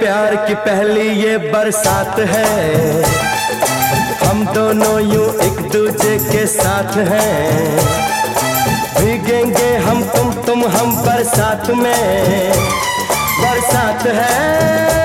प्यार की पहली ये बरसात है। हम दोनों यूँ एक दूजे के साथ हैं। भीगेंगे हम, तुम तुम हम बरसात में। बरसात है।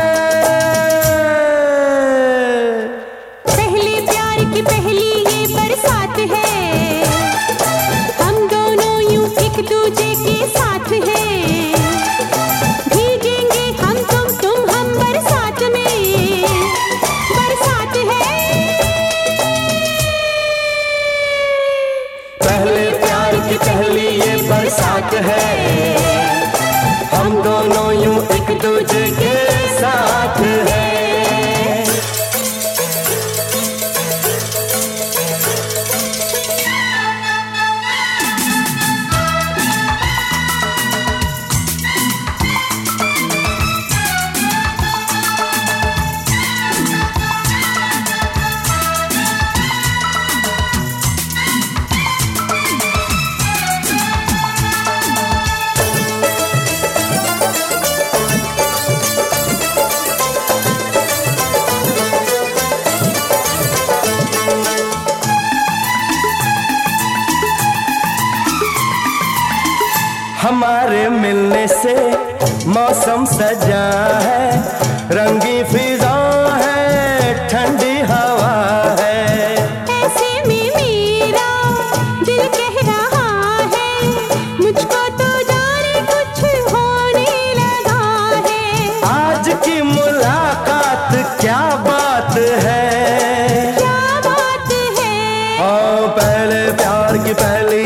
हमारे मिलने से मौसम सजा है रंगी फिजा है ठंडी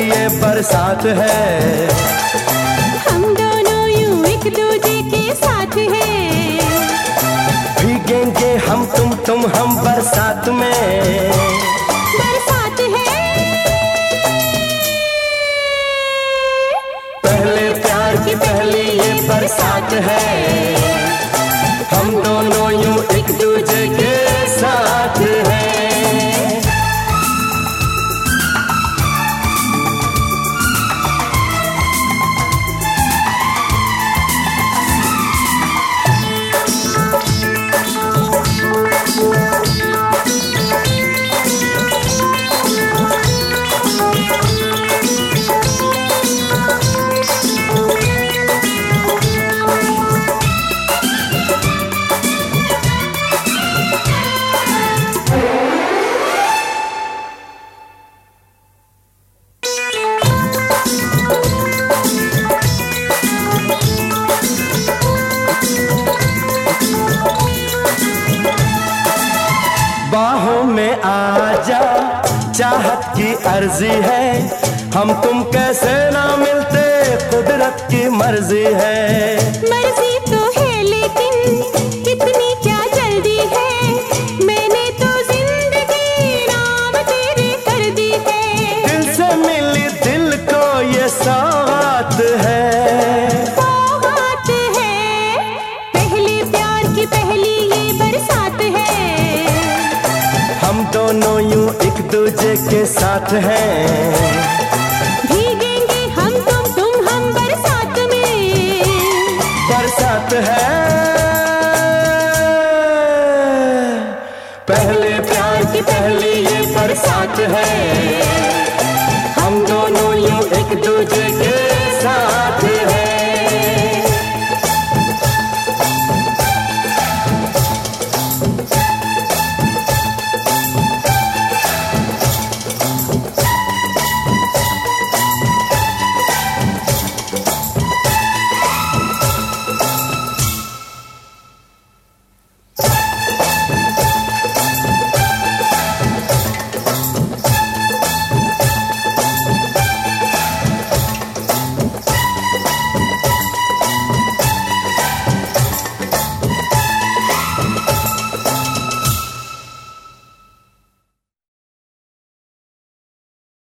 ये बरसात है। हम दोनों यूँ एक दूजे के साथ हैं। भीगेंगे हम तुम तुम हम बरसात में। चाहत की अर्जी है। हम तुम कैसे ना मिलते कुदरत की मर्ज़ी है। नशे के साथ है। भीगेंगे हम तुम तुम हम बरसात में। बरसात है। पहले प्यार की पहली ये बरसात है।